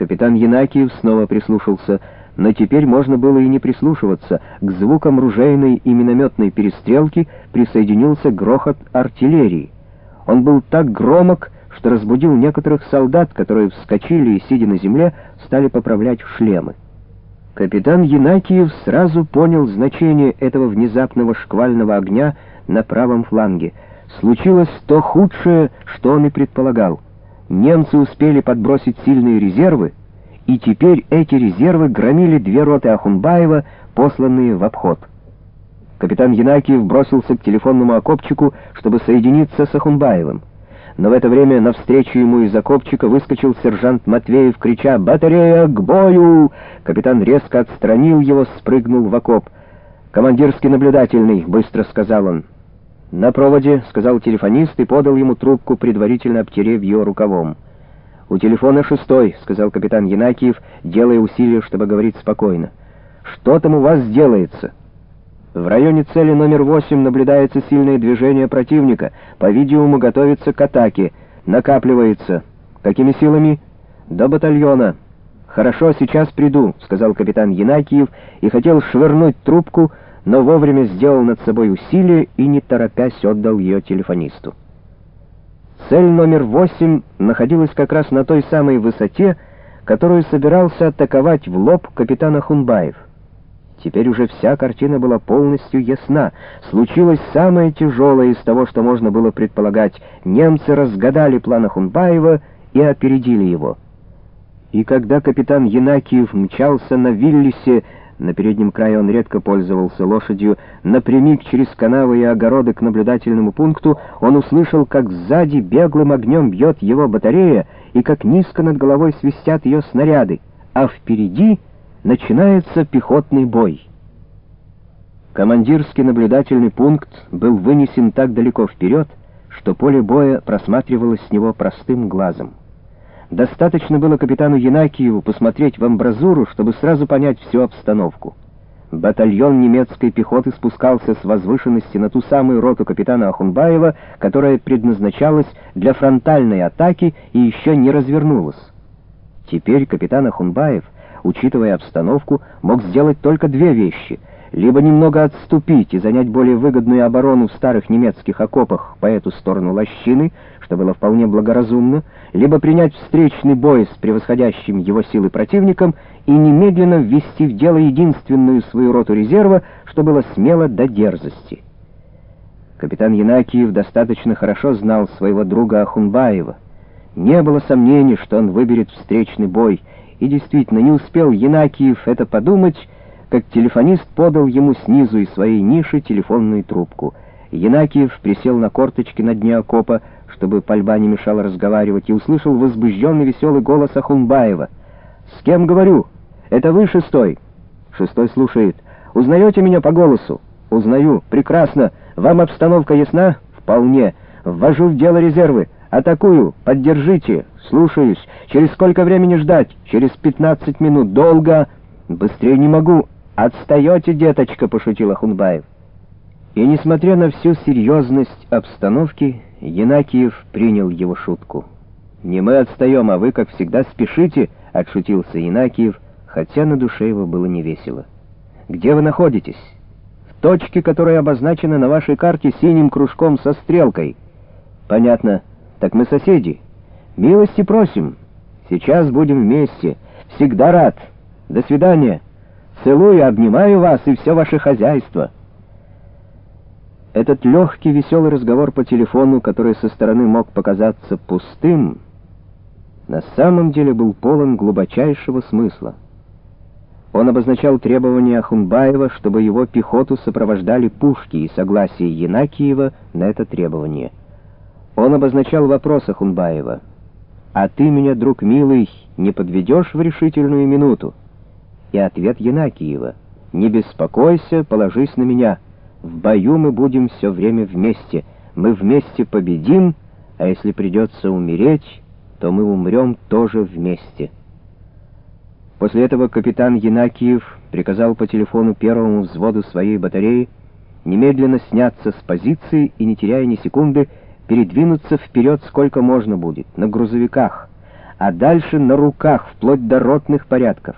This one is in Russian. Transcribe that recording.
Капитан Янакиев снова прислушался, но теперь можно было и не прислушиваться. К звукам ружейной и минометной перестрелки присоединился грохот артиллерии. Он был так громок, что разбудил некоторых солдат, которые вскочили и, сидя на земле, стали поправлять шлемы. Капитан Янакиев сразу понял значение этого внезапного шквального огня на правом фланге. Случилось то худшее, что он и предполагал — немцы успели подбросить сильные резервы, и теперь эти резервы громили две роты Ахунбаева, посланные в обход. Капитан Янакиев бросился к телефонному окопчику, чтобы соединиться с Ахунбаевым. Но в это время навстречу ему из окопчика выскочил сержант Матвеев, крича «Батарея, к бою!». Капитан резко отстранил его, спрыгнул в окоп. «Командирский наблюдательный», — быстро сказал он. «На проводе», — сказал телефонист и подал ему трубку, предварительно обтерев ее рукавом. «У телефона шестой», — сказал капитан Янакиев, делая усилия, чтобы говорить спокойно. «Что там у вас делается?» «В районе цели номер восемь наблюдается сильное движение противника. По-видимому, готовится к атаке. Накапливается. Какими силами?» «До батальона». «Хорошо, сейчас приду», — сказал капитан Янакиев и хотел швырнуть трубку, — но вовремя сделал над собой усилие и, не торопясь, отдал ее телефонисту. Цель номер восемь находилась как раз на той самой высоте, которую собирался атаковать в лоб капитан Ахунбаев. Теперь уже вся картина была полностью ясна. Случилось самое тяжелое из того, что можно было предполагать. Немцы разгадали план Ахунбаева и опередили его. И когда капитан Янакиев мчался на Виллисе, на переднем крае он редко пользовался лошадью. Напрямик через канавы и огороды к наблюдательному пункту он услышал, как сзади беглым огнем бьет его батарея и как низко над головой свистят ее снаряды, а впереди начинается пехотный бой. Командирский наблюдательный пункт был вынесен так далеко вперед, что поле боя просматривалось с него простым глазом. Достаточно было капитану Янакиеву посмотреть в амбразуру, чтобы сразу понять всю обстановку. Батальон немецкой пехоты спускался с возвышенности на ту самую роту капитана Ахунбаева, которая предназначалась для фронтальной атаки и еще не развернулась. Теперь капитан Ахунбаев, учитывая обстановку, мог сделать только две вещи — либо немного отступить и занять более выгодную оборону в старых немецких окопах по эту сторону лощины, что было вполне благоразумно, либо принять встречный бой с превосходящим его силы противником и немедленно ввести в дело единственную свою роту резерва, что было смело до дерзости. Капитан Янакиев достаточно хорошо знал своего друга Ахунбаева. Не было сомнений, что он выберет встречный бой, и действительно не успел Янакиев это подумать, как телефонист подал ему снизу из своей ниши телефонную трубку. Янакиев присел на корточки на дне окопа, чтобы пальба не мешала разговаривать, и услышал возбужденный веселый голос Ахунбаева. «С кем говорю? Это вы, шестой?» Шестой слушает. «Узнаете меня по голосу?» «Узнаю. Прекрасно. Вам обстановка ясна?» «Вполне. Ввожу в дело резервы. Атакую. Поддержите. Слушаюсь. Через сколько времени ждать? Через пятнадцать минут. Долго. Быстрее не могу. Отстаете, деточка», — пошутил Ахунбаев. И, несмотря на всю серьезность обстановки, Янакиев принял его шутку. «Не мы отстаем, а вы, как всегда, спешите», — отшутился Янакиев, хотя на душе его было невесело. «Где вы находитесь?» «В точке, которая обозначена на вашей карте синим кружком со стрелкой». «Понятно. Так мы соседи. Милости просим. Сейчас будем вместе. Всегда рад. До свидания. Целую, обнимаю вас и все ваше хозяйство». Этот легкий, веселый разговор по телефону, который со стороны мог показаться пустым, на самом деле был полон глубочайшего смысла. Он обозначал требования Ахунбаева, чтобы его пехоту сопровождали пушки и согласие Янакиева на это требование. Он обозначал вопрос Ахунбаева. «А ты меня, друг милый, не подведешь в решительную минуту?» И ответ Янакиева. «Не беспокойся, положись на меня». В бою мы будем все время вместе. Мы вместе победим, а если придется умереть, то мы умрем тоже вместе. После этого капитан Янакиев приказал по телефону первому взводу своей батареи немедленно сняться с позиции и, не теряя ни секунды, передвинуться вперед сколько можно будет, на грузовиках, а дальше на руках, вплоть до ротных порядков.